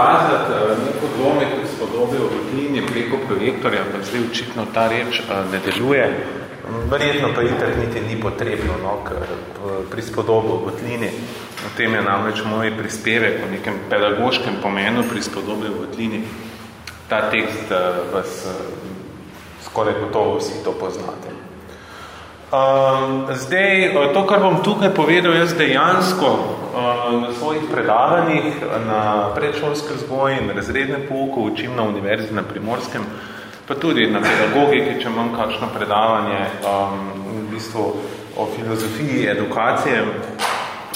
pokazati neko dvome, ki spodobijo v klini preko projektorja, pa zdaj očitno ta reč ne deluje. Verjetno pa itak niti ni potrebno, no, ker pri spodobu v tlini, o tem je namreč moj prispevek v nekem pedagoškem pomenu pri spodobi v tlini. Ta tekst vas skoraj gotovo vsi to poznate. Uh, zdaj, to, kar bom tukaj povedal, jaz dejansko na svojih predavanjih na predšolske vzgoji in razredne pouku učim na univerzi na Primorskem, pa tudi na pedagogiki, če imam kakšno predavanje um, v bistvu o filozofiji edukacije.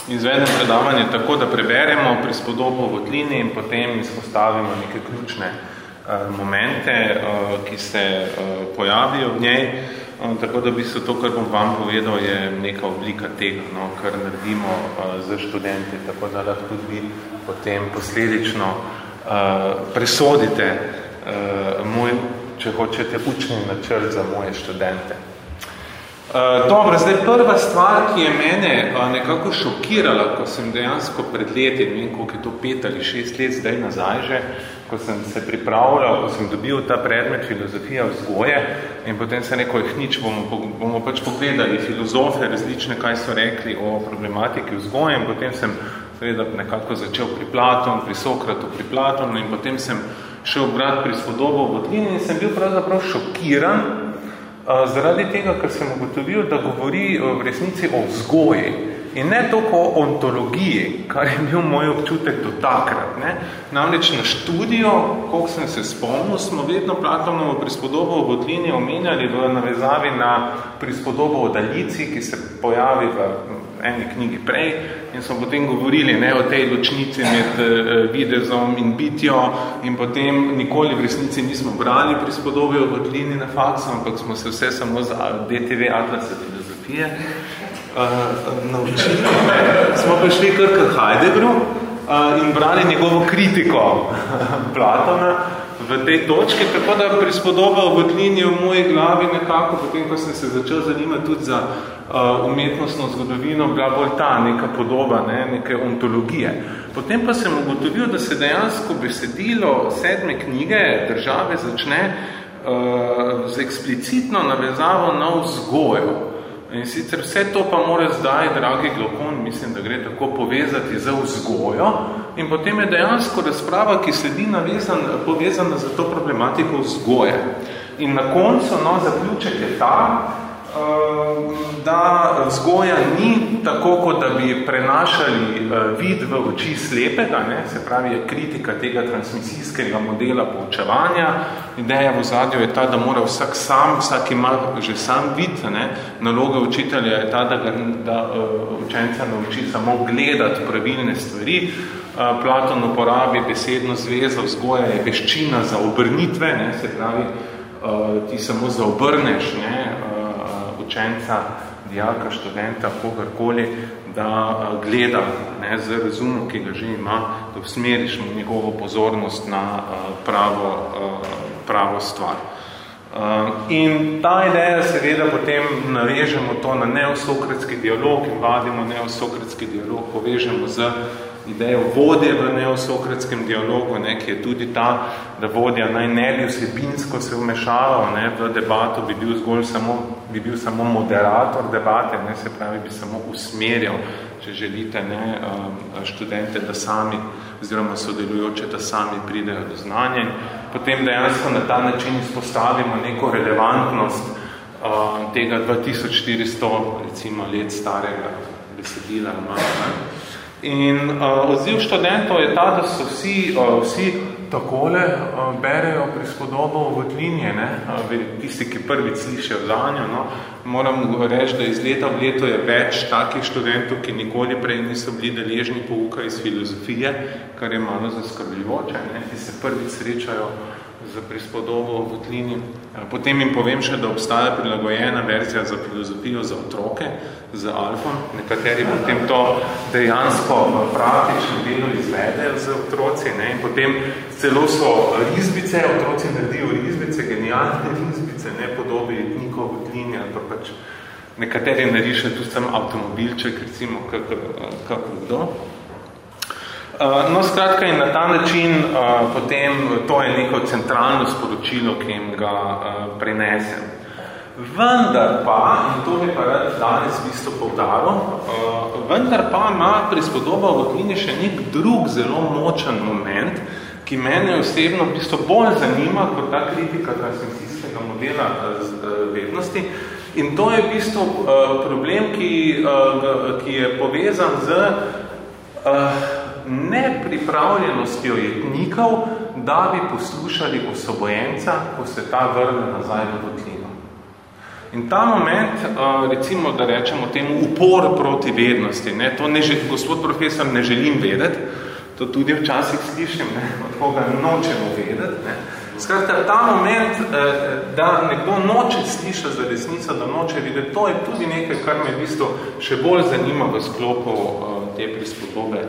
Izvedem predavanje tako, da preberemo prispodobo v tlini in potem izpostavimo neke ključne uh, momente, uh, ki se uh, pojavijo v njej. Um, tako da bi se to, kar bom vam povedal, je neka oblika tega, no, kar naredimo uh, za študente, tako da lahko tudi vi potem posledično uh, presodite uh, moj, če hočete, učni načrt za moje študente. Uh, dobro, zdaj prva stvar, ki je mene uh, nekako šokirala, ko sem dejansko pred leti, ne vem, koliko je to pet ali šest let zdaj nazaj že, ko sem se pripravljal, ko sem dobil ta predmet filozofija vzgoje in potem se neko jih nič, bomo, bomo pač pogledali filozofe različne, kaj so rekli o problematiki vzgoje in potem sem seveda nekako začel pri Platonu, pri Sokratu, pri Platonu in potem sem šel brati pri spodobo v in sem bil pravzaprav šokiran zaradi tega, ker sem ugotovil, da govori v resnici o vzgoji in ne toliko o ontologiji, kar je bil moj občutek do takrat. Ne? Namreč na študijo, koliko sem se spomnil, smo vedno Platonovo prispodobo v Botlini omenjali v navezavi na prispodobo o daljici, ki se pojavi v eni knjigi prej in smo potem govorili ne, o tej ločnici med uh, videzom in bitjo in potem nikoli v resnici nismo brali prispodobe o Botlini na faksu, ampak smo se vse samo za DTV Atlasa filozofije uh, naučili. Smo prišli kar k Heideggeru uh, in brali njegovo kritiko Platona v tej točki, tako da prispodoba v tlini v moji glavi nekako, potem ko sem se začel zanimati tudi za umetnostno zgodovino, bila bolj ta neka podoba, ne, neke ontologije. Potem pa sem ugotovil, da se dejansko besedilo sedme knjige države začne uh, z eksplicitno navezavo na vzgojo. In sicer vse to pa mora zdaj, dragi Glokon, mislim, da gre tako povezati z vzgojo in potem je dejansko razprava, ki sledi navezan, povezana za to problematiko vzgoje. In na koncu, no, zaključek je ta, da vzgoja ni tako, kot da bi prenašali eh, vid v oči slepega, ne? se pravi je kritika tega transmisijskega modela poučevanja. Ideja v zadnjo je ta, da mora vsak sam, vsak ima že sam vid. Ne? Naloga učitelja je ta, da, ga, da uh, učenca nauči samo gledati pravilne stvari. Uh, Platon uporabi besedno zvezo, vzgoja je veščina za obrnitve, ne? se pravi, ti samo zaobrneš, ne? Učenca, dijaka, študenta, kogarkoli, da gleda ne, z razumom, ki ga že ima, da usmeriš mu njegovo pozornost na pravo, pravo stvar. In ta ideja seveda potem navežemo to na neosokratski dialog in vadimo neosokratski dialog, povežemo z idejo vodje v neosokratskem dialogu, ne, ki je tudi ta, da vodja naj ne bi vsebinsko se vmešaval ne, v debato, bi bil zgolj samo, bi bil samo moderator debate, ne, se pravi, bi samo usmerjal, če želite, ne, um, študente, da sami, oziroma sodelujoče, da sami pridejo do znanja. Potem dejansko na ta način izpostavimo neko relevantnost uh, tega 2400 recimo, let starega besedila. Malo, In uh, odziv študentov je ta, da so vsi, uh, vsi takole uh, berejo prispodobo v tlinje, ne? Uh, tisti, ki prvi slišijo zanjo. No? Moram reči, da iz leta v leto je več takih študentov, ki nikoli prej niso bili deležni pouka iz filozofije, kar je malo zaskrbljivoče, ne? ki se prvi srečajo za prispodobo v tlini. Potem jim povem še, da obstaja prilagojena verzija za filozofijo za otroke, z alfom. Nekateri potem to dejansko v praktičnem delu izvedejo z otroci. Ne? In potem celo so rizbice, otroci naredijo rizbice, genialne rizbice, ne podobi etnikov v tlini, ali pa pač nekateri narišajo tudi sam avtomobilček, recimo, kako kdo. No, skratka, in na ta način potem to je neko centralno sporočilo, ki jim ga prenesem. Vendar pa, in to bi pa rad danes v bistvu povdaril, vendar pa ima prispodoba v klini še nek drug zelo močen moment, ki mene osebno v bistvu bolj zanima kot ta kritika transmisijskega modela vednosti. In to je v bistvu problem, ki, ki je povezan z nepripravljenostjo jetnikov, da bi poslušali osobojenca, ko se ta vrne nazaj v votlino. In ta moment, recimo, da rečemo temu upor proti vednosti, ne, to ne, gospod profesor, ne želim vedeti, to tudi včasih slišim, ne, od koga nočemo vedeti, ne, Skratka, ta moment, da nekdo noče slišati za resnico, da noče videti, to je tudi nekaj, kar me v bistvu še bolj zanima v sklopu te prispodobe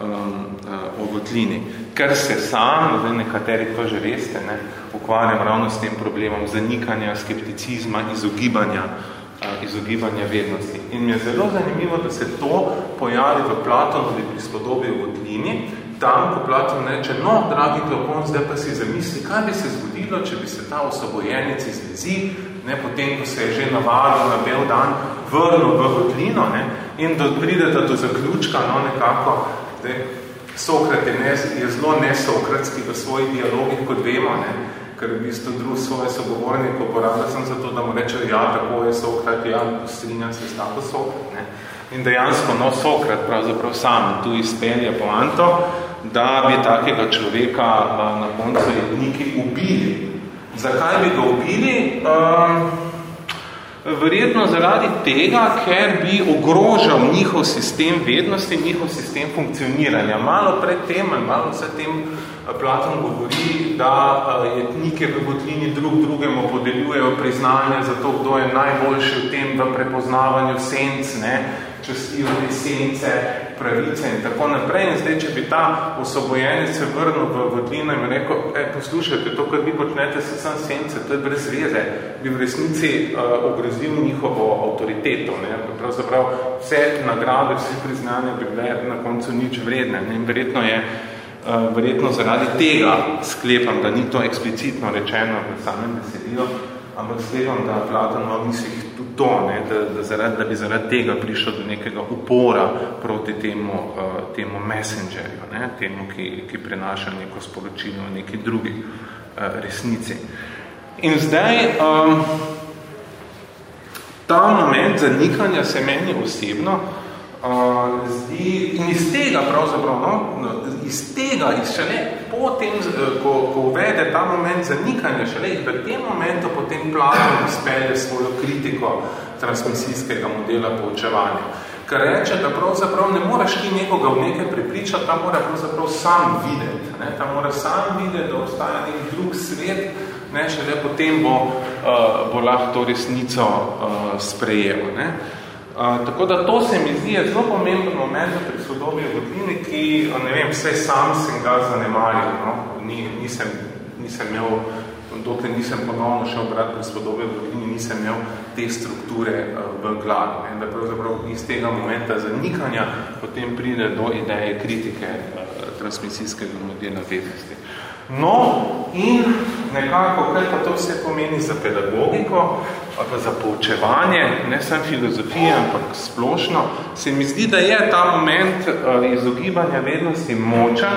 um, uh, o votlini. Ker se sam, zdaj nekateri to že veste, ne, ukvarjam ravno s tem problemom zanikanja, skepticizma, izogibanja, uh, izogibanja vednosti. In mi je zelo zanimivo, da se to pojavi v Platonovi prispodobi o votlini, tam, ko Platon reče, no, dragi Klopon, zdaj pa si zamisli, kaj bi se zgodilo, če bi se ta osobojenec izvezi, ne, potem, ko se je že navadil na bel dan, vrnil v votlino, ne, in da pridete do zaključka, no, nekako, Zdaj, Sokrat je, ne, je zelo nesokratski v svojih dialogih, kot vemo, ne, ker v bistvu drug svoje sogovornike uporablja sem zato, da mu reče, ja, tako je Sokrat, ja, strinjam se s tako Sokrat. Ne. In dejansko, no, Sokrat pravzaprav sam tu izpelje poanto, da bi takega človeka na koncu jedniki ubili. Zakaj bi ga ubili? Um, Verjetno zaradi tega, ker bi ogrožal njihov sistem vednosti, njihov sistem funkcioniranja. Malo pred tem, malo vse tem eh, Platon govori, da eh, etnike v Botlini drug drugemu podeljujejo priznanje za to, kdo je najboljši v tem v prepoznavanju senc, ne, častijo te sence, pravice in tako naprej. In zdaj, če bi ta osobojenec se vrnil v vodlino in rekel, e, poslušajte, to, kar vi počnete, se sam sence, to je brez veze, bi v resnici uh, ogrozil njihovo avtoriteto. Ne? Pravzaprav vse nagrade, vse priznanja bi bile na koncu nič vredne. Ne? In verjetno je uh, verjetno zaradi tega sklepam, da ni to eksplicitno rečeno v samem besedilu, ampak sklepam, da Platon v mislih tudi to, ne, da, da, zaradi, da bi zaradi tega prišlo do nekega upora proti temu, uh, temu messengerju, ne, temu, ki, ki prenaša neko sporočilo v neki drugi uh, resnici. In zdaj, um, ta moment zanikanja se meni osebno uh, zdi, in iz tega pravzaprav, no, iz tega, iz šele potem, ko, ko uvede ta moment zanikanja, šele v tem momentu potem Platon izpelje svojo kritiko transmisijskega modela poučevanja. Ker reče, da pravzaprav ne moraš ti nekoga v nekaj pripričati, ta mora pravzaprav sam videti. Ne? Ta mora sam videti, da obstaja nek drug svet, ne? šele potem bo, uh, bo lahko to resnico uh, sprejel. Ne? Uh, tako da to se mi zdi zelo pomemben moment v prisodobi vodlini, ki, ne vem, vse sam sem ga zanemaril. No? Ni, nisem, nisem imel, dokler nisem ponovno šel brati prisodobi vodlini, nisem imel te strukture uh, v glavi. Da pravzaprav iz tega momenta zanikanja potem pride do ideje kritike uh, transmisijskega modela vednosti. No, in nekako, kaj pa to vse pomeni za pedagogiko, ali za poučevanje, ne samo filozofije, ampak splošno, se mi zdi, da je ta moment uh, izogibanja vednosti močen,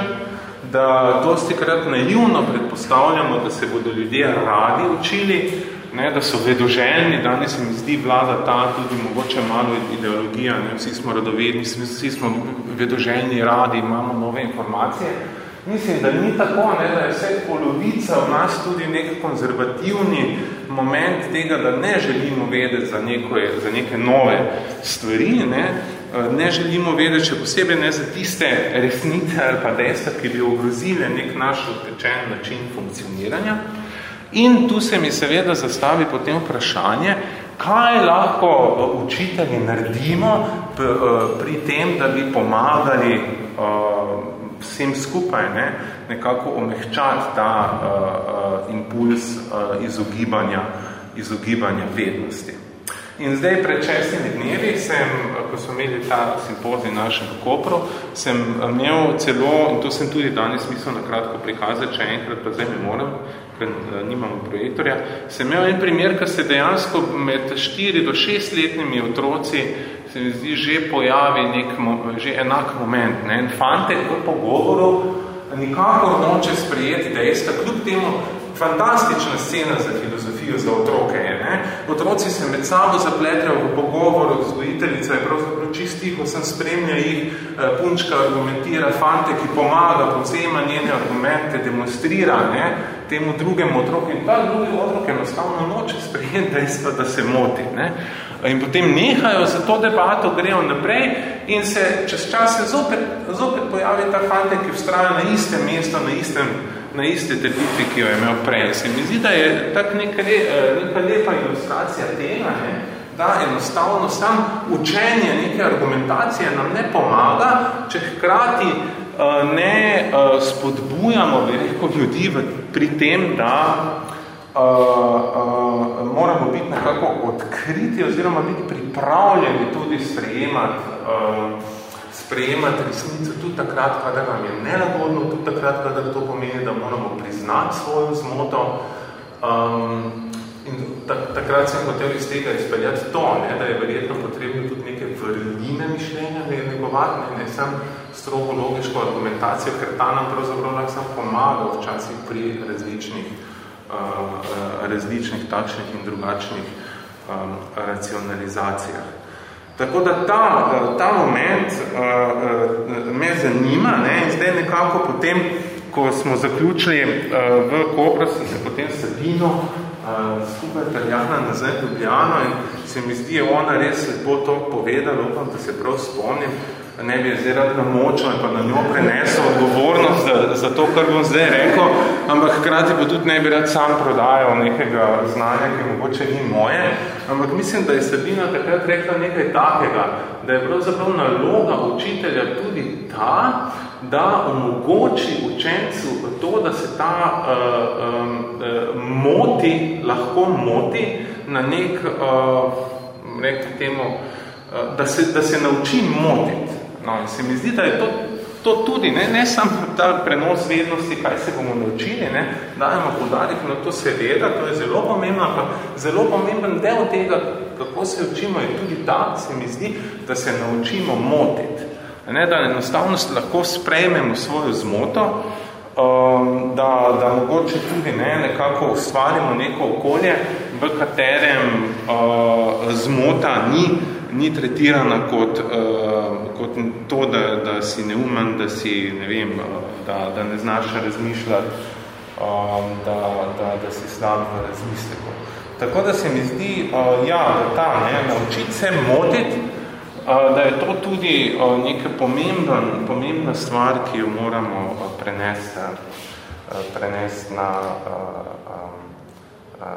da dosti krat naivno predpostavljamo, da se bodo ljudje radi učili, ne, da so vedoželjni, danes se mi zdi vlada ta tudi mogoče malo ideologija, ne, vsi smo radovedni, vsi smo vedoželjni, radi, imamo nove informacije, Mislim, da ni tako, ne, da je vse polovica v nas tudi nek konzervativni moment tega, da ne želimo vedeti za, neko, za neke nove stvari, ne, ne želimo vedeti, če posebej ne za tiste resnice ali pa dejstva, ki bi ogrozile nek naš odtečen način funkcioniranja. In tu se mi seveda zastavi potem vprašanje, kaj lahko učitelji naredimo pri tem, da bi pomagali vsem skupaj ne, nekako omehčati ta uh, uh, impuls uh, izogibanja, izogibanja vednosti. In zdaj pred šestimi dnevi sem, ko smo imeli ta simpozij našem Kopru, sem imel celo, in to sem tudi danes mislil na kratko prikazati, če enkrat pa zdaj ne moram, ker nimamo projektorja, sem imel en primer, ko se dejansko med 4 do 6 letnimi otroci se mi zdi že pojavi nek, že enak moment. Ne? En fantek v pogovoru nikakor noče sprejeti dejstva, kljub temu fantastična scena za filozofijo za otroke je. Ne? Otroci se med sabo zapletrajo v pogovoru, vzgojiteljica je pravzaprav čist tiho, sem spremlja jih, eh, punčka argumentira, fante, ki pomaga, povzema njene argumente, demonstrira ne? temu drugemu otroku in ta drugi otrok enostavno noče sprejeti dejstva, da se moti. Ne? In potem nehajo za to debato, grejo naprej in se čez čas zopet, zopet pojavi ta fante, ki vstraja na istem mestu, na istem na iste trditvi, ki jo je imel prej. Se mi zdi, da je tak neka, eh, neka lepa ilustracija tega, ne, da enostavno sam učenje neke argumentacije nam ne pomaga, če hkrati uh, ne uh, spodbujamo veliko ljudi pri tem, da uh, uh, moramo biti nekako odkriti oziroma biti pripravljeni tudi sprejemati uh, sprejemati resnico tudi takrat, kadar nam je nelagodno, tudi takrat, kadar to pomeni, da moramo priznati svojo zmoto. Um, in tak, takrat sem hotel iz tega izpeljati to, ne, da je verjetno potrebno tudi neke vrline mišljenja negovati, ne, ne sam strogo logiško argumentacijo, ker ta nam pravzaprav lahko sam pomaga včasih pri različnih, uh, različnih takšnih in drugačnih um, racionalizacijah. Tako da ta, eh, ta moment me zanima ne, in zdaj nekako potem, ko smo zaključili v Kopru, sem se potem Sabino skupaj Italijana nazaj Ljubljano in se mi zdi, ona res lepo to povedala, upam, da se prav spomnim, ne bi zdaj rad namočil in pa na njo prenesel odgovornost za, za to, kar bom zdaj rekel, ampak hkrati pa tudi ne bi rad sam prodajal nekega znanja, ki mogoče ni moje, ampak mislim, da je Sabina takrat rekla nekaj takega, da je pravzaprav naloga učitelja tudi ta, da omogoči učencu to, da se ta uh, um, uh, moti, lahko moti na nek, uh, nek temu, uh, da, se, da se nauči motiti. No, in se mi zdi, da je to, to tudi, ne, ne samo ta prenos vednosti, kaj se bomo naučili, ne, dajemo podarek na to seveda, to je zelo pomembno, ampak zelo pomemben del tega, kako se učimo, je tudi ta, se mi zdi, da se naučimo motiti. Ne, da enostavno lahko sprejmemo svojo zmoto, um, da, da mogoče tudi ne, nekako ustvarimo neko okolje, v katerem uh, zmota ni ni tretirana kot, uh, kot to, da, da si neumen, da si, ne vem, uh, da, da ne znaš razmišljati, um, da, da, da si slab v razmisleku. Tako da se mi zdi, uh, ja, da ta, ne, naučiti se motiti, uh, da je to tudi uh, neka pomemben, pomembna stvar, ki jo moramo uh, prenesti, uh, prenesti na uh, um, uh,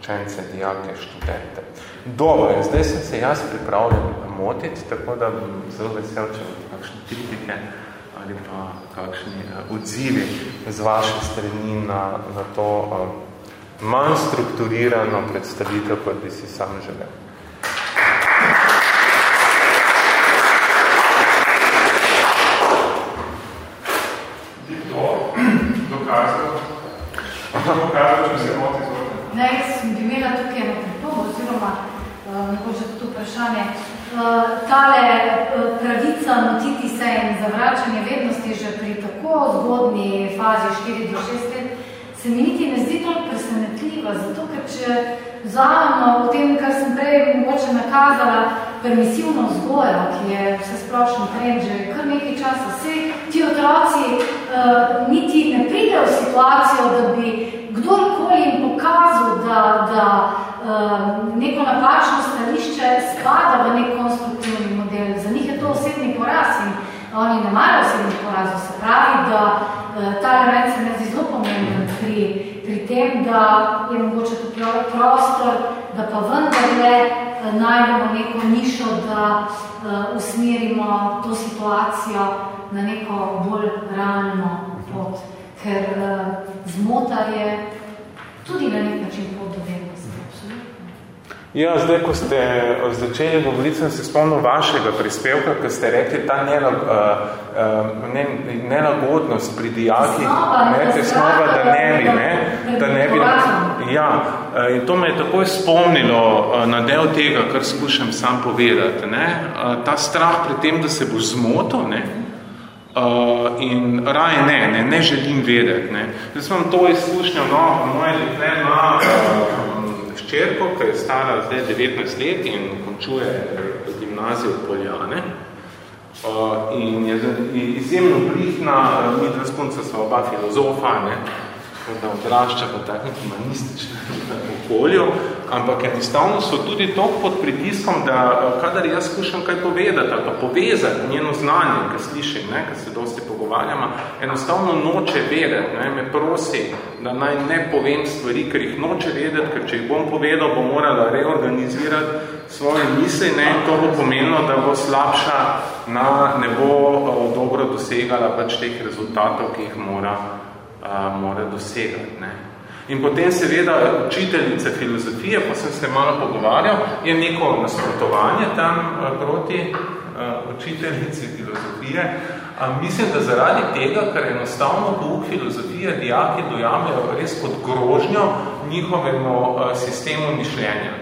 učence, dijake, študente. Dobro, zdaj sem se jaz pripravljen motiti, tako da bom zelo vesel, če bodo kakšne kritike ali pa kakšni uh, odzivi z vaše strani na, na to uh, manj strukturirano predstavitev, kot bi si sam želel. Ne, sem bi imela tukaj eno pripobo, oziroma mogoče tudi vprašanje. Tale pravica notiti se in zavračanje vednosti že pri tako zgodni fazi 4 do 6 let se mi niti ne zdi toliko presenetljiva, zato ker če vzamemo v tem, kar sem prej mogoče nakazala, permisivno vzgojo, ki je vse splošno trend že kar nekaj časa, vse ti otroci uh, niti ne pridejo v situacijo, da bi kdorkoli jim pokazal, da, da uh, neko napačno stališče spada v nek konstruktivni model. Za njih je to osebni poraz in oni ne imajo osebnih porazov. Se pravi, da uh, ta element se ne zdi zelo pomemben pri, pri tem, da je mogoče to prostor, da pa vendarle uh, najdemo neko nišo, da uh, usmerimo to situacijo na neko bolj realno pot. Ker uh, zmota je tudi na nek način pot do. Ja, zdaj, ko ste začeli govoriti, sem se spomnil vašega prispevka, ko ste rekli ta nelag, uh, ne, nelagodnost pri dijaki, ne, tesnova, da ne bi, ne, da ne bi, ja, in to me je takoj spomnilo na del tega, kar skušam sam povedati, ne, ta strah pri tem, da se bo zmotil, ne, Uh, in raje ne, ne, ne želim vedeti. Ne. Jaz sem to izkušnjo, no, moje dekle ima uh, ščerko, ki je stara zdaj 19 let in končuje gimnazijo Poljane. Uh, in je izjemno prihna, mi dva spunca so oba filozofa, ne, da odrašča v takem humanističnem okolju, ampak enostavno so tudi toliko pod pritiskom, da kadar jaz skušam kaj povedati ali pa povezati njeno znanje, ki slišim, ne, ki se dosti pogovarjamo, enostavno noče vedeti, ne, me prosi, da naj ne povem stvari, ker jih noče vedeti, ker če jih bom povedal, bo morala reorganizirati svoje misli, ne, in to bo pomenilo, da bo slabša, na, ne bo uh, dobro dosegala pač teh rezultatov, ki jih mora mora dosegati. Ne. In potem seveda učiteljice filozofije, pa sem se malo pogovarjal, je neko nasprotovanje tam proti učiteljici filozofije. A mislim, da zaradi tega, ker enostavno pouk filozofije dijaki dojamejo res kot grožnjo njihovemu sistemu mišljenja.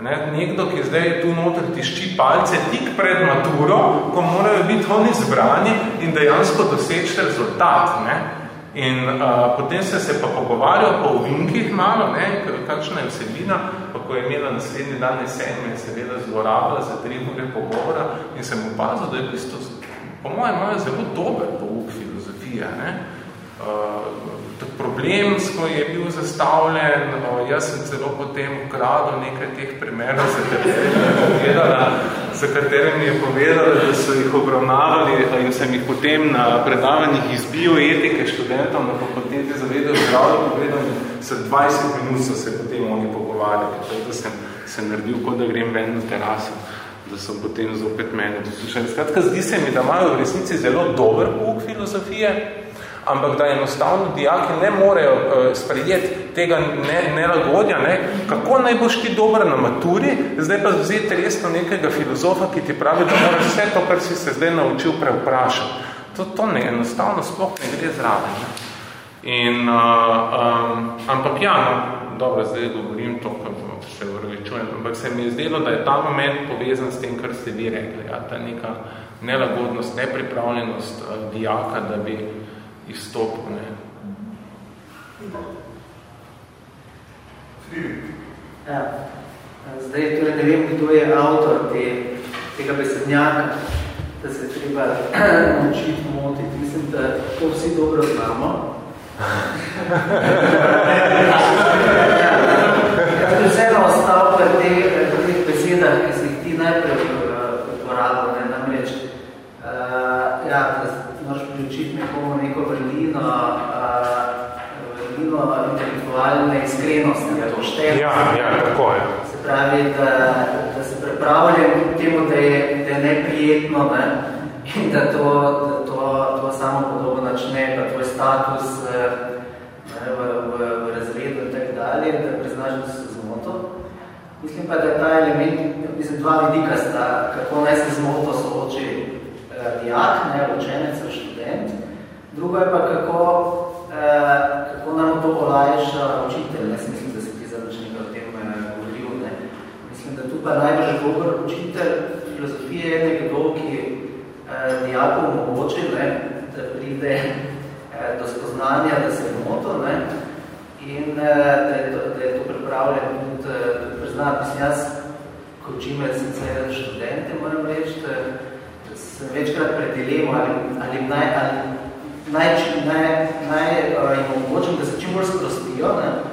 Ne, nekdo, ki zdaj tu noter tišči palce tik pred maturo, ko morajo biti oni zbrani in dejansko doseči rezultat. Ne. In uh, potem se se pa pogovarjal po ovinkih malo, ne, kakšna je vsebina, pa ko je imela naslednji dan jesen, me je seveda zlorabila za tri ure pogovora in sem opazil, da je v bistvu, po mojem, imajo zelo dober pouk filozofije. Ne. Uh, problem, ko je bil zastavljen, uh, jaz sem celo potem ukradil nekaj teh primerov, za katerim je povedala, za katerim je povedala, da so jih obravnavali in sem jih potem na predavanjih iz bioetike študentom na fakulteti zavedel zdravljo povedal se 20 minut so se potem oni pogovarjali, tako da sem se naredil, kot da grem ven na terasu da so potem zopet mene doslušali. Skratka, zdi se mi, da imajo v resnici zelo dober pouk filozofije, ampak da enostavno dijaki ne morejo uh, sprejeti tega ne, nelagodja, ne? kako naj boš ti dober na maturi, zdaj pa vzeti resno nekega filozofa, ki ti pravi, da moraš vse to, kar si se zdaj naučil, preuprašati. To, to ne, enostavno sploh ne gre zraven. Ne? In, uh, um, ampak ja, no, dobro, zdaj govorim to, kar se vrvičujem, ampak se mi je zdelo, da je ta moment povezan s tem, kar ste vi rekli, ja, ta neka nelagodnost, nepripravljenost uh, dijaka, da bi izstopil. Ne. Ja. Zdaj, torej ne vem, kdo je avtor te, tega besednjaka, da se treba naučiti motiti. Mislim, da to vsi dobro znamo. Jaz bi vseeno ostal pri teh, teh besedah, ki si jih ti najprej uporabil, ne, namreč, uh, ja, moraš priučiti nekomu neko vrlino, vrlino intelektualne poštenosti. Ja, ja, tako je. Se pravi, da, da se pripravljam temu, da je, da je neprijetno, ne? in da to, da to, to samo podobo načne, pa tvoj status ne, v, v, v razredu in tako dalje, da priznaš, da se zmoto. Mislim pa, da je ta element, mislim, dva vidika sta, kako naj se zmoto sooči dijak, ne, učenec, študent. Drugo je pa, kako, eh, kako nam to olajša učitelj. Ne, mislim, da se ti zadočnika o tem eh, govoril. Ne. Mislim, da tu pa najbolj dober učitelj filozofije je nekdo, ki eh, dijaku omogoči, ne, da pride eh, do spoznanja, da se moto, ne, in eh, da, je to, da je to pripravljen tudi, tudi priznati. Mislim, jaz, ko učim sicer študente, moram reči, sem večkrat pred dilemo, ali, ali naj, ali naj, naj, naj uh, jim omogočim, da se čim bolj sprostijo. Ne?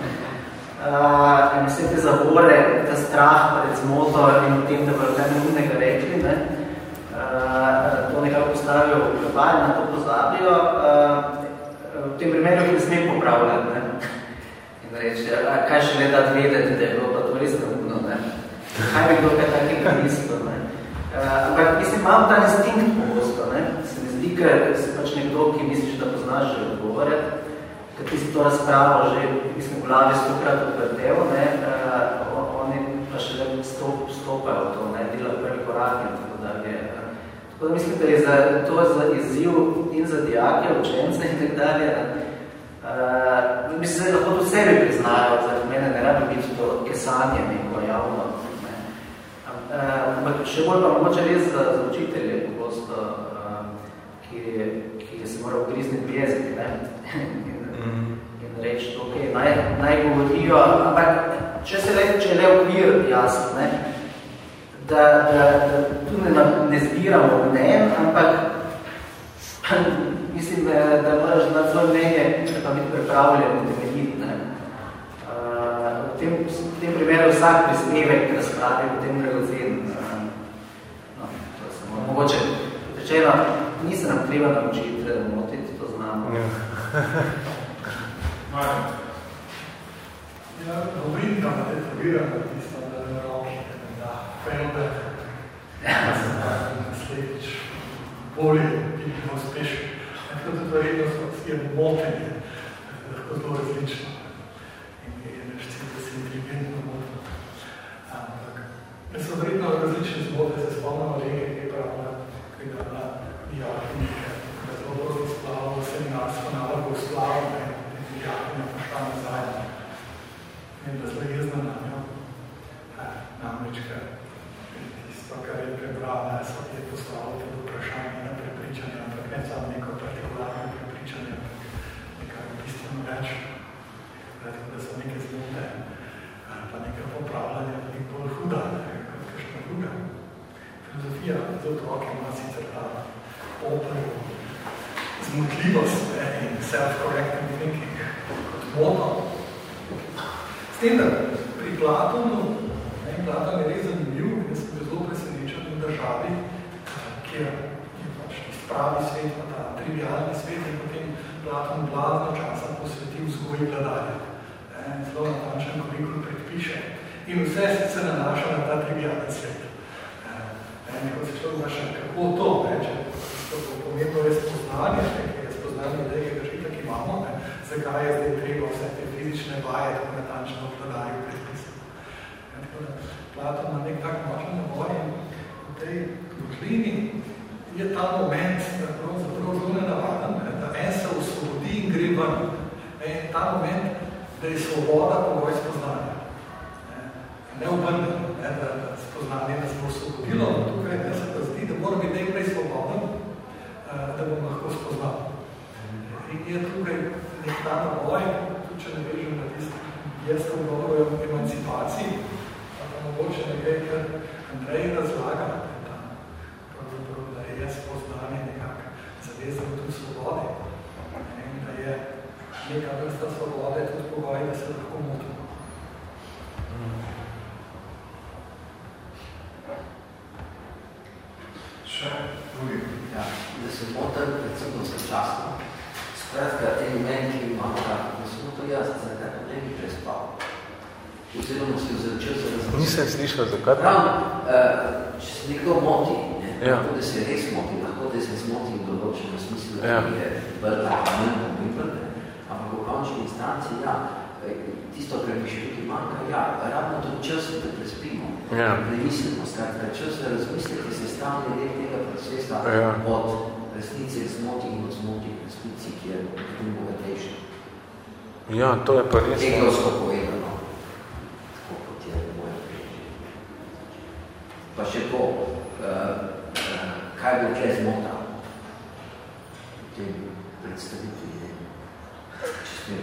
Uh, in vse te zavore, ta strah pred zmoto in v tem, da bojo kaj neumnega rekli, ne? uh, to nekako postavijo v kapanj, na to pozabijo, uh, v tem primeru jih ne smem popravljati. Ne? In reči, a, kaj še ne da vedeti, da je bilo pa to res neumno, ne? Kaj bi kdo kaj takega mislil, ne? Uh, ampak mislim, imam ta instinkt pogosto, ne? Se mi zdi, ker si pač nekdo, ki misliš, da poznaš že odgovore, ker ti si to razpravo že v bistvu glavi stokrat odvrtel, ne, uh, oni pa šele stop, stopajo to, ne, delajo prvi korak in tako dalje. Tako da mislim, da je za, to je za izziv in za dijake, učence in tako dalje. Uh, mislim, da lahko to sebi priznajo, da mene ne rabi biti to kesanje neko javno. Ne. Ampak eh, še bolj pa mogoče res za, za učitelje, pogosto, uh, ki, ki se mora ugrizniti jezik. Ne in, reči, ok, naj, naj govorijo, ampak če se le, če le okvir jasno, ne? da, da, da tu ne, ne zbiramo mnen, ampak mislim, da moraš na svoje mnenje pa biti pripravljen in temeljiti. Ne? Uh, v, tem, v tem primeru vsak prispevek razpravi v tem. Uh, no, to je samo mogoče. Rečeno, ni se nam treba naučiti, da motiti, to znamo. Ja. ja, govorim, da me tetobiramo tisto, da ne roki, da felde, da se naslednjič bolje biti uspešen. Tako da verjetnost je motenje, lahko zelo različno. In je naš cilj, da se inteligentno motimo. Ampak, jaz so verjetno različne zgodbe, se spomnimo Lege, ki je pravila, ki je na dijakinje, da je zelo dobro splavilo seminarsko nalogo v slavu, ne, in dijakinja prišla nazaj. In da zelo jezna na njo. Namreč, ker tisto, kar je prebrala, je poslalo tudi vprašanje na prepričanje, ampak ne samo neko partikularno prepričanje, nekaj bistveno več, tako da so neke zmote, pa neka popravljanja veliko bolj huda, kot kakšna druga. Filozofija za otroke ima sicer ta open zmotljivost in self-correcting thinking kot moto. S tem, da pri Platonu, ne, Platon je res zanimiv, jaz sem zelo presenečen v državi, kjer je pač pravi svet, pa ta trivialni svet in potem Platon blazno časa posvetil vzgoji vladanja. Zelo natančen koliko predpiše. In vse se nanaša na ta trivialni svet. Neko se človek vpraša, kako to, ne, če to pomembno je spoznanje, ne, ki je spoznanje tega držita, ki imamo, ne, zakaj je zdaj treba vse te fizične vaje tako natančno vladaju predpisati. Platon na nek tak močen naboj in v tej doklini je ta moment, da pravzaprav zelo nenavaden, da en se osvobodi in gre ven. En, ta moment, da je svoboda pogoj spoznanja. Ne obrnjeno, ne, da spoznanje nas bo osvobodilo, tukaj ne se pa zdi, da mora biti nekaj svoboden, da bom lahko spoznal. In je tukaj nek ta naboj, tudi če ne vežem na tisto, jaz to govorijo o emancipaciji, pa mogoče nekaj, kar Andrej razlaga, da je spoznanje nekako zavezano tudi svobode in da je neka vrsta svobode tudi pogoj, da se lahko motimo. Še drugi. Ja, da se motim, predvsem sočasno. Skratka, en moment, ki imam tako, da sem to jaz, zakaj to ne bi prespal. Oziroma si začel se razmisliti. Nisem slišal, zakaj? Prav, uh, če se nekdo moti, ne, ja. lahko da se res moti, lahko da se zmoti v določenem smislu, da ja. je vrta, pa ne pomembno, ampak v končni instanci, ja, tisto, kar mi še tukaj manjka, ja, ravno to čas, da prespimo, ja. ne mislimo, skratka, čas da razmisliti se stavlja del tega procesa ja. od resnice k zmoti in od zmoti k resnici, ki je tudi bogatejša. Ja, to je pa res. Egosko povedano. Tako kot je moja Pa še to, uh, uh, kaj bo kje zmota v tem predstavitvi.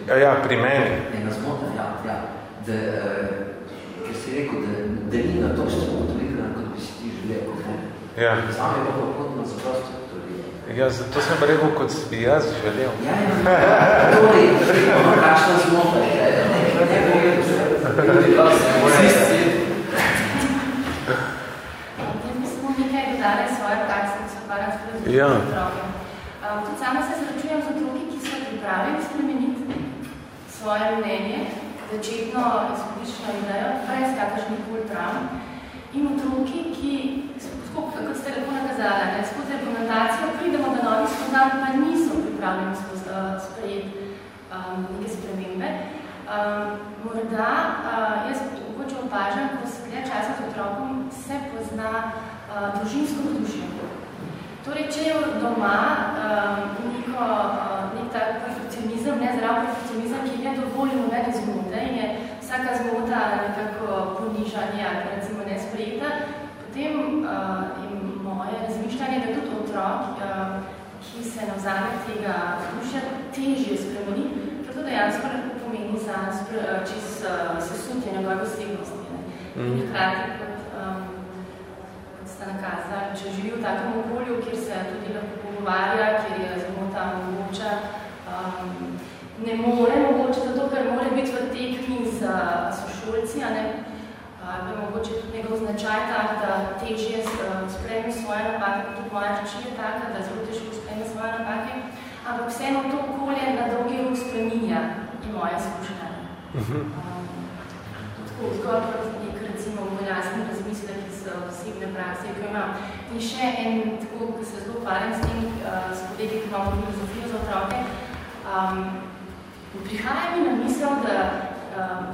Ja, ja, pri meni. Ena zmota, ja, ja. Da, uh, ker si rekel, da, da ni na to strukturirano, kot bi si ti želel. Ne? Ja. Sam je pa to strukturirano. Ja, zato sem rekel, kot bi jaz želel. Ja, ja, torej, kakšna zmota je, ne, nekaj dodala svoje prakse, ki se ukvarjam s filozofijom Ja. otrokom. Um, tudi sama se srečujem z otroki, ki so pripravljeni spremeniti svoje mnenje, začetno izhodično idejo, brez kakršnih koli travm. In otroki, ki, skupaj, kot ste lepo nakazali, ne, skozi argumentacijo pridemo do novih spoznanj, pa niso pripravljeni sprejeti um, neke spremembe. Um, morda, uh, jaz mogoče opažam, ko se dlje časa z otrokom, se pozna uh, družinsko vzdušje. Torej, če je doma um, neko, uh, nek tak perfekcionizem, ne zdrav perfekcionizem, ki ne dovoli nobene zmote je vsaka zmota nekako ponižanje ali recimo nesprejeta, potem uh, in moje razmišljanje, da tudi otrok, uh, ki se navzame tega vzdušja, težje spremeni, ker to dejansko pomeni za čez uh, sesutje njegove osebnosti. Mm. Hkrati kot um, sta nakazali, če živi v takem okolju, kjer se tudi lahko pogovarja, kjer je zmota mogoča, um, ne more mogoče zato, ker more biti v tekmi z sošolci, a ne, ali uh, mogoče tudi njegov značaj tak, da težje spremi svoje napake, tudi moja reči je taka, da zelo težko spremi svoje napake, ampak vseeno to okolje na dolgi rok spreminja in moja izkušnja. Uh -huh. um, tako zgolj nek recimo moj jasni razmislek iz osebne prakse, ki imam. In še en, tako, ki se zelo ukvarjam s temi, uh, s kolegi, ki imamo filozofijo za otroke, um, prihaja mi na misel, da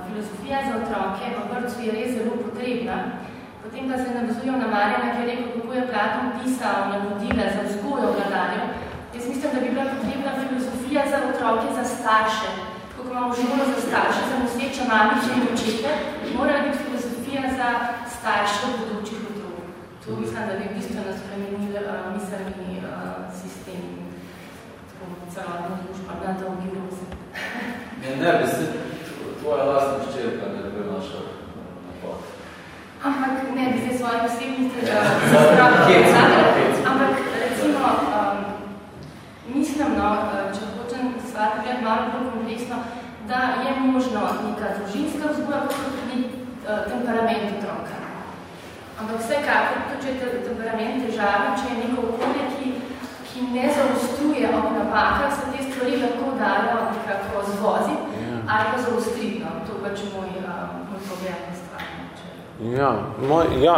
filozofija za otroke v vrtu je res zelo potrebna, potem pa se navzujem na Marjana, ki je rekel, kako je Platon pisal navodile za vzgojo vladarjev. Jaz mislim, da bi bila potrebna filozofija za otroke, za starše, tako kot imamo živno za starše, za noseča mamiče in očete, mora biti filozofija za starše bodočih otrok. To mislim, da bi bistveno spremenil uh, miselni uh, sistem, tako celotno družba na dolgi rozi. Ne, ne, tvoja lastna ščerka ne bi naša napak. Ampak ne, bi se svoje posebni uh, Ampak recimo, um, mislim, no, če hočem stvar pogledati malo bolj kompleksno, da je možno neka družinska vzgoja, kot tudi uh, temperament otroka. Ampak vsekakor, tudi če je temperament težava, če je neko okolje, ki, ki ne zaostruje ob napakah, se te stvari lahko dajo nekako zvozi ja. Ali pa zaostriti. To pač moj, uh, moj pogled na stvar. Ja, moj, ja,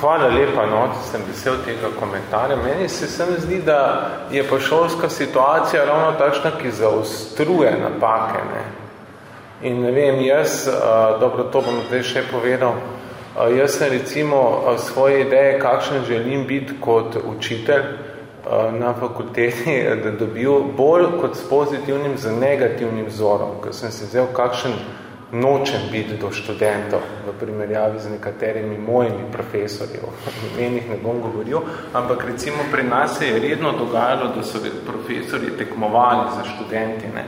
hvala lepa, no, sem vesel tega komentarja. Meni se sem zdi, da je pa šolska situacija ravno takšna, ki zaostruje napake. Ne. In ne vem, jaz, uh, dobro, to bom zdaj še povedal, uh, jaz sem recimo uh, svoje ideje, kakšen želim biti kot učitelj na fakulteti, da dobil bolj kot s pozitivnim, z negativnim vzorom, ker sem se vzel, kakšen nočem biti do študentov v primerjavi z nekaterimi mojimi profesorji, o imenih ne bom govoril, ampak recimo pri nas se je redno dogajalo, da so profesori tekmovali za študenti, ne?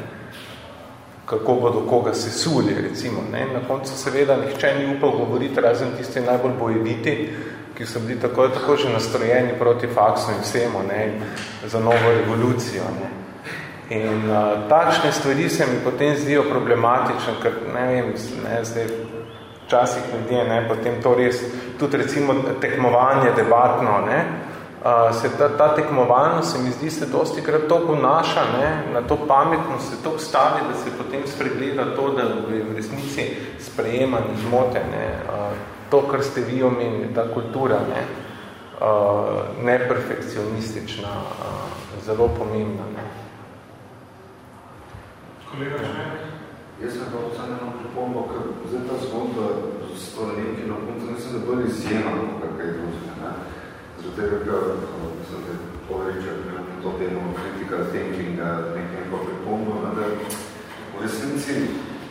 kako bodo koga sesuli, recimo. Ne? Na koncu seveda nihče ni upal govoriti, razen tisti najbolj bojeviti, ki so bili tako, tako že nastrojeni proti faksu in vsemu, ne? za novo revolucijo. Ne? In uh, takšne stvari se mi potem zdijo problematične, ker ne vem, ne, zdaj včasih ljudje, ne, potem to res, tudi recimo tekmovanje debatno, ne, uh, se ta, ta tekmovalno se mi zdi se dosti krat to ponaša, ne, na to pametno se to stavi, da se potem spregleda to, da v resnici sprejema zmote, ne, uh, to, kar ste vi omenili, ta kultura, ne, uh, neperfekcionistična, uh, zelo pomembna, ne. Kolega Jaz sem pa vsem eno pripombo, ker zdaj ta zgodba s to Nemki na puncu, mislim, da bolj izjema, kakaj je drugega, ne? Zato tega, ker mislim, da je povreče, da je to temo kritika thinkinga, nekaj neko pripombo, ne? da v resnici,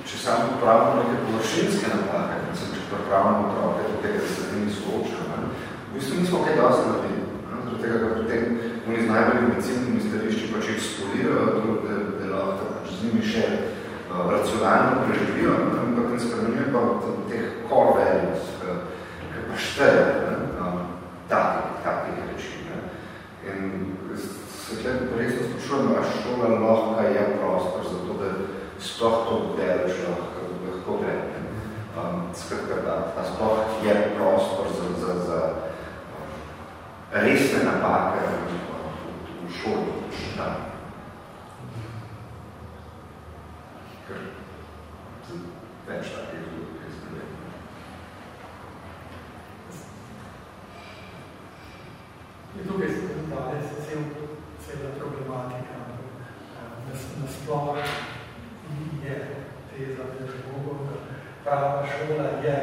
če samo popravimo neke površinske napake, mislim, če pripravimo otroke do tega, da se temi soočajo, ne? v bistvu nismo kaj dosti naredili. Zato tega, ker potem oni z najbolj medicinskimi stališči pač ekspolirajo, da, da lahko z njimi še uh, racionalno preživijo, ampak ne spremenijo pa teh core values, ki pa šteje, um, takih, takih reči. Ne. In se tukaj resno sprašujem, a šola lahko je prostor za to, da sploh to delaš lahko, lahko gre. Um, skratka, da, da sploh je prostor za, za, za um, resne napake v, v šoli. Da. več takih zgodb, ste vedno. In tukaj se dale se cel, cela problematika. Nasploh ni je teza pedagogov, da prava šola je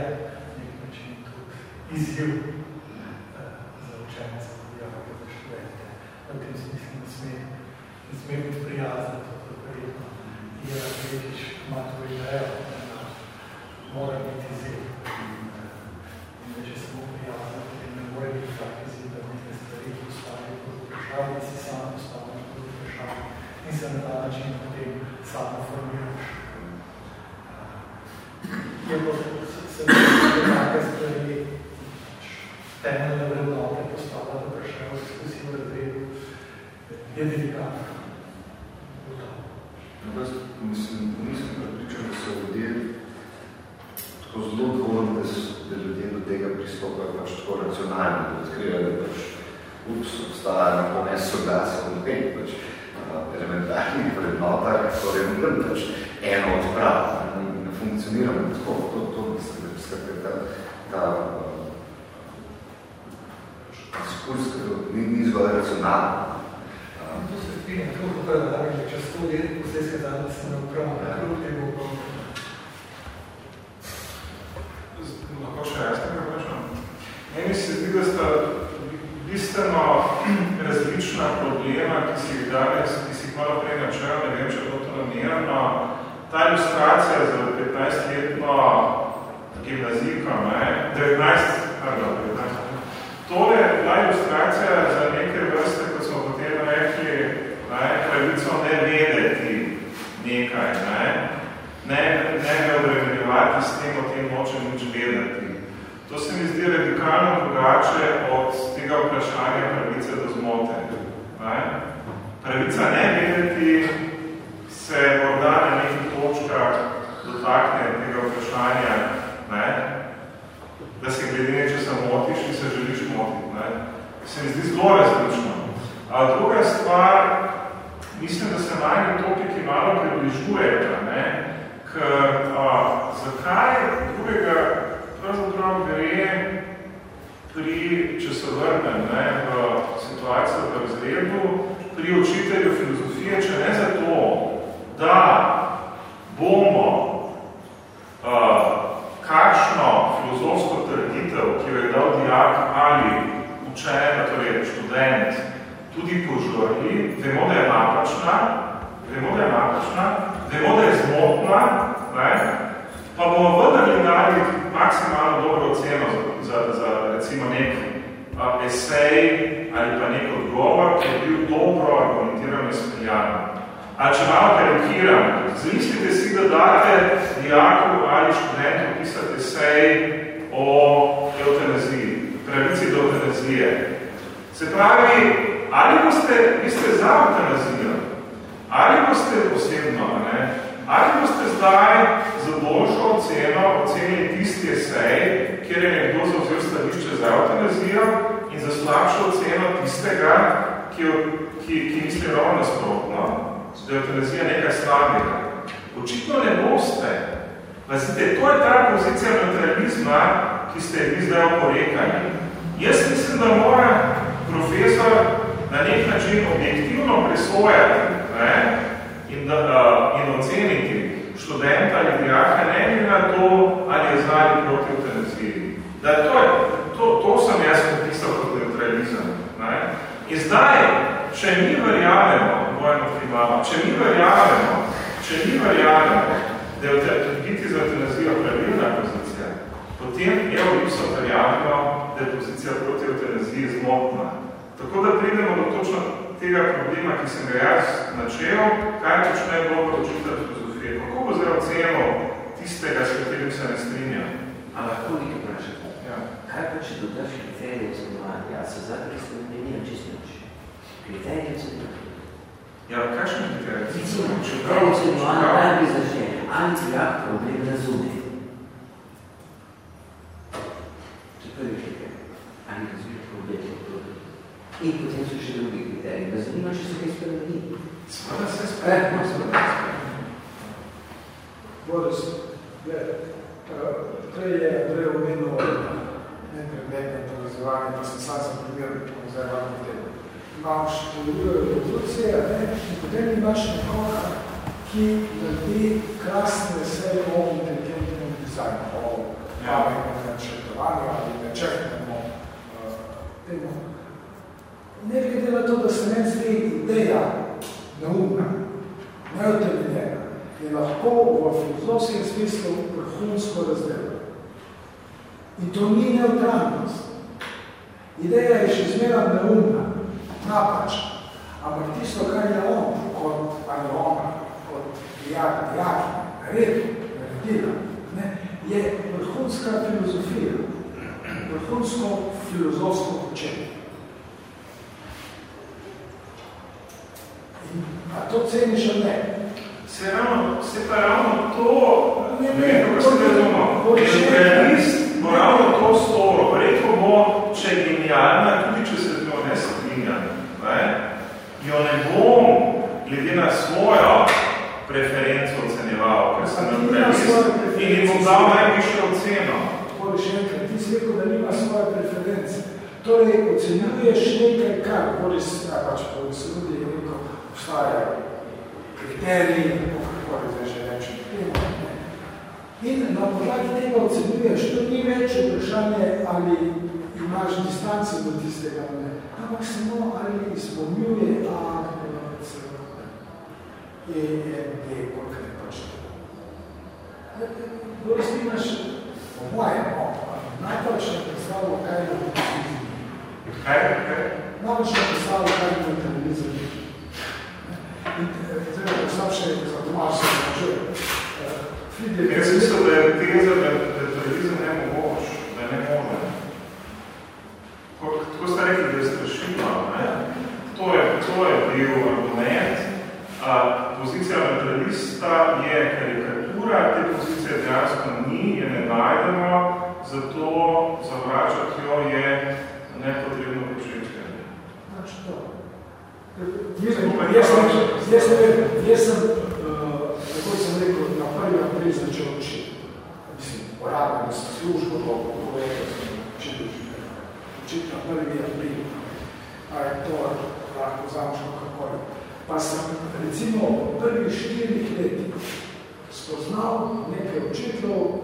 nek način tudi izziv eh, za učence, dijake, za študente. V tem smislu ne sme, ne sme biti prijazna, to je verjetno. Je Rekič ima to idejo, da mora biti izziv. In eh, da če smo prijazna, potem ne more biti tak izziv, da nekaj stvari postavijo pod vprašanje, si sam postavijo pod vprašanje in se na ta način potem samo formiraš. Je pa se nekaj take stvari temeljne vrednote postavljati vprašanje v diskusiji v razredu, je delikatno. Jaz mislim, nisem pripričan, da so ljudje tako zelo odgovorni, da, da ljudje do tega pristopajo pač tako racionalno, da odkrivajo, da pač ups, obstaja neko nesoglasje v nekaj pač elementarnih vrednotah, torej ne pač eno od prav, ne, ne funkcioniramo tako, to, to mislim, da skrbi ta, ta diskurs, ni, ni zgolj racionalno. To se spinem, kako pa da da čez 100 let posle skazali, da se ne upravno, kljub temu Lahko še jaz nekaj vprašam? Meni se zdi, da sta bistveno različna problema, ki si jih danes, jih malo prej načel, ne vem, če bo to namirano. Ta ilustracija za 15-letno gimnazijko, ne, 19, pardon, 19, tole je bila ilustracija za neke vrste, kot smo potem rekli, ne, pravico ne vedeti nekaj, ne, ne, ne ne obremenjevati s tem, o tem nočem nič vedeti. To se mi zdi radikalno drugače od tega vprašanja pravice do zmote. Ne? Pravica ne vedeti se morda na nekih točkah dotakne tega vprašanja, ne? da se glede neče se motiš in se želiš motiti. Ne? Se mi zdi zelo različno. A druga stvar, mislim, da se najni topiki malo približujejo, ne? ker a, zakaj drugega pravzaprav gre pri, če se vrnem ne, v situacijo v razredu, pri učitelju filozofije, če ne zato, da bomo uh, kakšno filozofsko trditev, ki jo je dal dijak ali učenje, torej študent, tudi požrli, vemo, da je napačna, vemo, da je napačna, vemo, da je zmotna, ne, pa bomo vendarli dali maksimalno dobro oceno za, za recimo nek a, esej ali pa nek odgovor, ki je bil dobro argumentirano izpeljan. A če malo karikiram, zamislite si, da date dijaku ali študentu pisati esej o eutanaziji, pravici do eutanazije. Se pravi, ali boste, vi ste za eutanazijo, ali boste osebno, ne, ali boste zdaj za boljšo oceno ocenili tisti esej, kjer je nekdo zavzel stališče za eutanazijo in za slabšo oceno tistega, ki, ki, misli ravno nasprotno, da je eutanazija nekaj slabega. Očitno ne boste. Pazite, to je ta pozicija neutralizma, ki ste vi zdaj oporekali. Jaz mislim, da mora profesor na nek način objektivno presojati ne, in, da, in oceniti študenta ali dijaka ne bi na to, ali je znali proti eutanaziji. Da to, je, to, to sem jaz popisal kot neutralizem. Ne? In zdaj, če mi verjamemo, vojno primava, če mi verjamemo, če mi verjamemo, da je biti za eutanazijo pravilna pozicija, potem evolipso verjamemo, da je pozicija proti eutanaziji zmotna. Tako da pridemo do točno tega problema, ki sem ga jaz načel, kaj počne dobro učitelj filozofije. Kako bo zdaj oceno tistega, s katerim se ne strinja? A lahko nekaj vprašati? Ja. Kaj pa, če dodaš kriterije ocenovanja? Ja, se zadnji spremenija čisto Kriterije ocenovanja. Ja, kakšne kriterije? Kriterije ocenovanja, kaj bi začne? Ali dijak problem razume? To je prvi kriterij. Ali razume problem? In potem so še drugi kriteriji. Me zanima, če se kaj spremeni. Sveda se spremeni. Boris, prej je Andrej omenil nepredmetno povezovanje, pa sem sam sem primer temu. Imaš teorijo evolucije, ne, in potem imaš nekoga, ki naredi krasne seje o inteligentnem dizajnu, o pametnem načrtovanju ali načrtnemu uh, temu. Ne glede na to, da se ne zdi ideja neumna, neutemeljena, je lahko v filozofskem smislu vrhunsko razdelano. In to ni neutralnost. Ideja je še zmeraj neumna, napačna. Ampak tisto, kar je on kot dijak, dijaki, naredil, naredila, ne, je vrhunska filozofija, vrhunsko filozofsko učenje. A to ceniš ali ne? Se, ravno, se pa ravno to, ne, ne, ne, kako se razumel, realist bo ravno to storo. Verjetno bo, če je genialna, tudi če se njo ne strinjam, ne, jo ne bom glede na svojo preferenco ocenjeval, ker sem na realist in jim bom dal najvišjo oceno. Tvoj še enkrat, ti si rekel, da nima svoje preference. Torej, ocenjuješ nekaj, kar, ja, pač, polis, ljudi je rekel, obstajajo kriteriji, kako zdaj že rečem, in na podlagi tega ocenjuješ, to ni več vprašanje, ali imaš distance do tistega, ne, ampak samo ali izpolnjuje A, C, E, N, D, koliko ne pač. Boris, ti imaš po mojem, no, najpačno predstavljamo, kaj je mentalizm. Kaj? Kaj? Najpačno predstavljamo, kaj je. In zdaj, da sam še za Tomaš se načuje. Jaz mislim, da je teza, da jaz sem, jaz sem, jaz sem, tako sem rekel, na prvi april začel učiti. Mislim, uradno, da sem službo, to da sem učil, učiti na prvi april. A je to lahko zamšlo kako je. Pa sem, recimo, v prvih štirih letih spoznal nekaj učiteljov,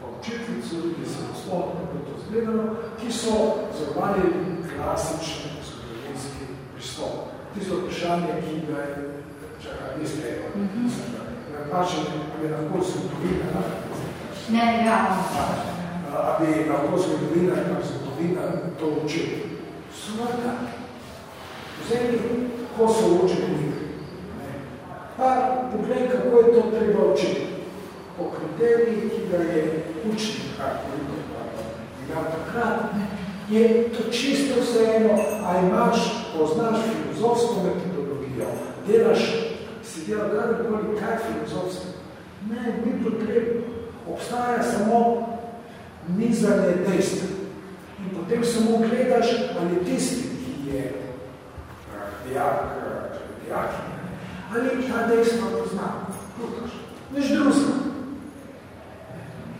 pa učiteljico, ki se spomnim, kako to zgledalo, ki so zavali klasični zgodovinski pristop tisto vprašanje, ki ga je, čakaj, niste, napačen, ali lahko zgodovina, ne, ja, ali lahko zgodovina, ali zgodovina to učil. Sveda, vzeli, ko so učili njih. Pa pogled, kako je to treba učiti. Po kriteriji, ki ga je učnik, kako je to pa, takrat, je to čisto vseeno, a imaš, poznaš filozofsko metodologijo, delaš, si delal kakorkoli, kaj filozofsko. Ne, ni potrebno. Obstaja samo nizanje dejstva. In potem samo gledaš, ali tisti, ki je dijak, dijak, ali ta dejstva pozna. Nič drugega.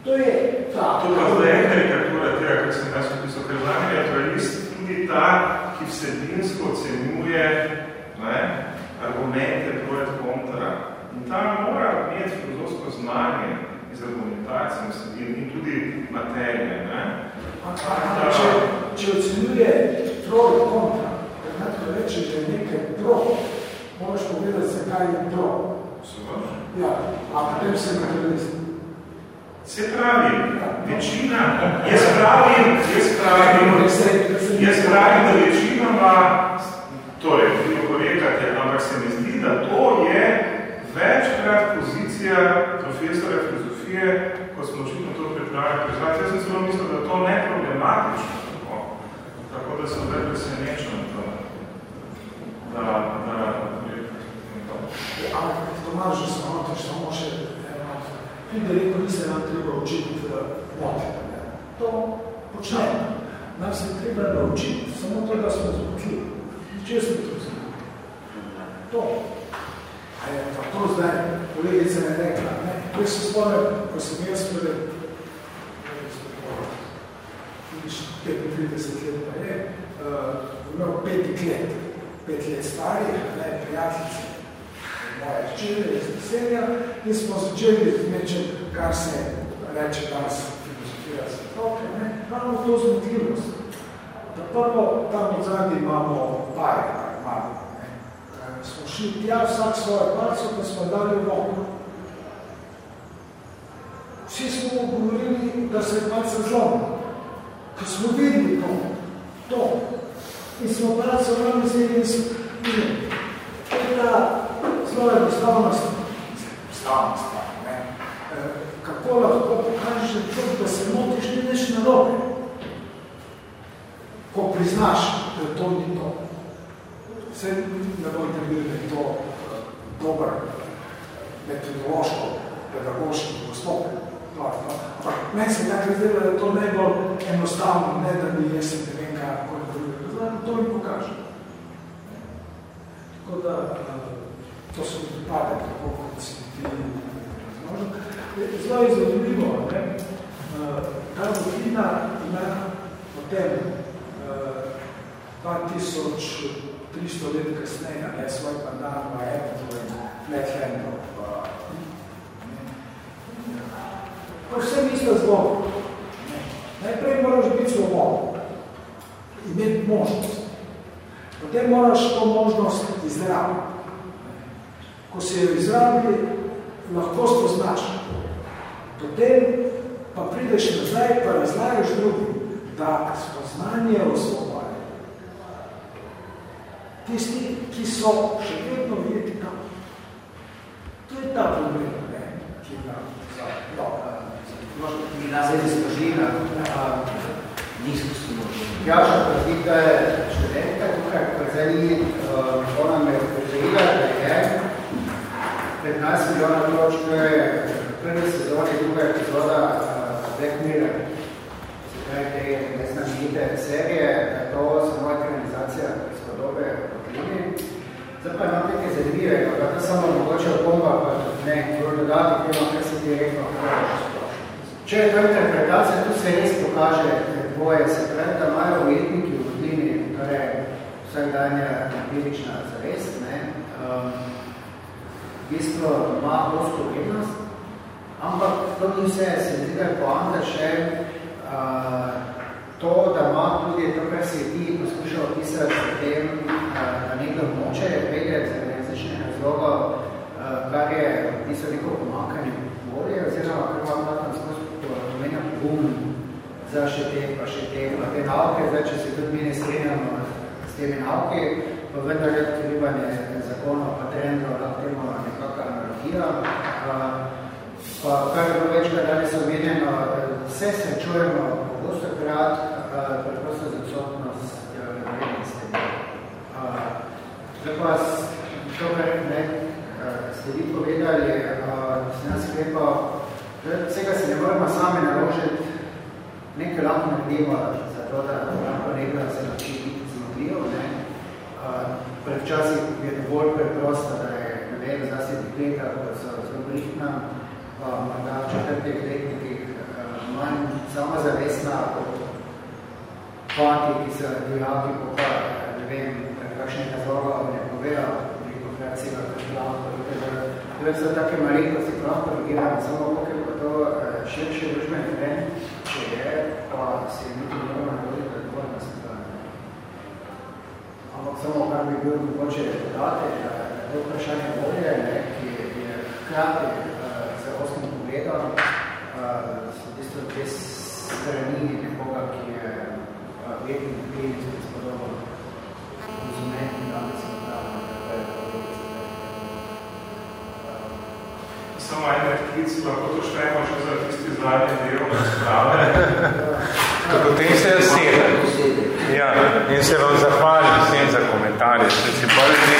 To je ta. To je karikatura tega, kar sem jaz opisal, ker znamenje naturalist tudi ta, ki vsebinsko ocenjuje ne, argumente pro et contra. In ta mora imeti filozofsko znanje iz argumentacije vsebin in tudi materije. Ne. A, a, a, če, če ocenjuje pro et contra, nekako reče, da je nekaj pro, moraš povedati, zakaj je pro. Ja, a potem se naturalist. Se pravi, večina, jaz pravim, jaz pravim, jaz pravim, da večina ima, torej, vi oporekate, ampak se mi zdi, da to je večkrat pozicija profesora filozofije, ko smo očitno to pripravili priznati. Jaz sem celo mislil, da to ne problematično tako, tako da sem zdaj presenečen to, da, da, Ampak, Tomaž, že smo hotel, samo še tudi rekel, ni se nam treba učiti motiti. To počnemo. Nam se treba naučiti samo to, da smo zmotljivi. Če smo to znali. To. A je pa to zdaj, kolegica je rekla, ne? Kaj se spomnim, ko sem jaz pred 35 let pa je, uh, imel petih let, pet let starih, ne, prijateljice, moje hčere iz veselja in smo začeli z nečem, kar se reče danes filozofija svetoke, ne, ravno to zmotljivost. Da prvo, tam od zadnji imamo vaj, imamo, ne. E, smo šli tja vsak svoje palco, pa smo dali v oko. Vsi smo govorili, da se je palca zlomila. Ko smo videli to, to, in smo palco vrli zeli in smo videli. To je ta Zelo enostavnost, enostavnost, ja, ne. Eh, kako lahko pokažeš človek, da se motiš, ni nič narobe, ko priznaš, da to ni to. Vse ne bojte videli, da je to eh, dober metodološko, pedagoški postopek. No, no. Ampak meni se tako izdela, da je to najbolj enostavno, ne da bi jaz ne vem, kako je drugega. Zdaj, to mi pokaže. Tako da, eh, to so pripade, tako kot si ti razložil. Zelo je zanimivo, ne? ta vodina ima potem 2300 let kasneje, ne, svoj pandan, pa Apple, Flatlandov, pa pa vse isto zgodbo. Najprej moraš biti svoboden, imeti možnost. Potem moraš to možnost izrabiti. Ko se jo izrabi, lahko spoznaš. Potem pa prideš nazaj, pa razlagaš drugim, da spoznanje o svobodi. Tisti, ki so še vedno videti tam. To je ta problem, ne, ki ga. Mi nas je izložila, nismo smo. Ja, še pravi, da je študentka tukaj, pa zdaj ni, ona me upozorila, da je 15 milijona točk, to je prvi sezoni druga epizoda Black Mirror, se pravi te neznamenite serije, da je to samo ekranizacija izpodobe o klimi. Zdaj pa imam nekaj zanimivega, pa to samo mogoče opomba, pa ne, bolj dodati temo, kar se ti je Če je to interpretacija, tu se res pokaže dvoje, se pravi, da imajo ujetniki v vodlini, torej vsakdanja empirična zavest, ne, um, bistvu ima prosto vrednost, ampak to ni vse, se zdi, da je poanta še uh, to, da ima tudi to, kar si ti poskušal opisati s tem, uh, da nekdo moče vedeti za različnih razlogov, uh, kar je bistvu neko pomakanje volje, oziroma kar ima tam skozi pomenja pogum za še te, pa še te, pa te nauke, zdaj, če se tudi mi ne strenjamo s temi nauke, pa vendar je odkrivanje zakonov, pa trendov, da temo nekakva analogija. Pa kar je bilo večkrat danes omenjeno, vse se čujemo pogosto krat, preprosto za odsotnost vrednosti. Zdaj pa, to, kar ne, ste vi povedali, se nas sklepal, Vsega se ne moramo sami naložiti, nekaj lahko naredimo za to, da lahko nekaj se nauči biti Ne? Predvčasih je dovolj preprosto, da je ne vem, zase dekleta, ko so zelo brihtna, pa morda v četrtih letnikih manj samozavestna kot fanti, ki so divjaki, ko pa ne vem, kakšne razloga ne povejo, veliko krat si ga lahko, to je za take malenkosti, ko lahko reagiramo samo kako to širši družbeni trend, če je, pa se niti ne moramo navoditi, da je tako nastavljeno. Ampak samo, kar bi bil mogoče dodati, da je to vprašanje volje, ne, ki je hkrati za osmim pogledom, so v bistvu te strani nekoga, ki je vedno prijednic kot spodobo konzumentni danes samo en medklic, lahko to štejemo še za tisti zadnji del razprave. Potem se je sedel. Ja, in se vam zahvalim vsem za komentarje. Če si bolj zdi,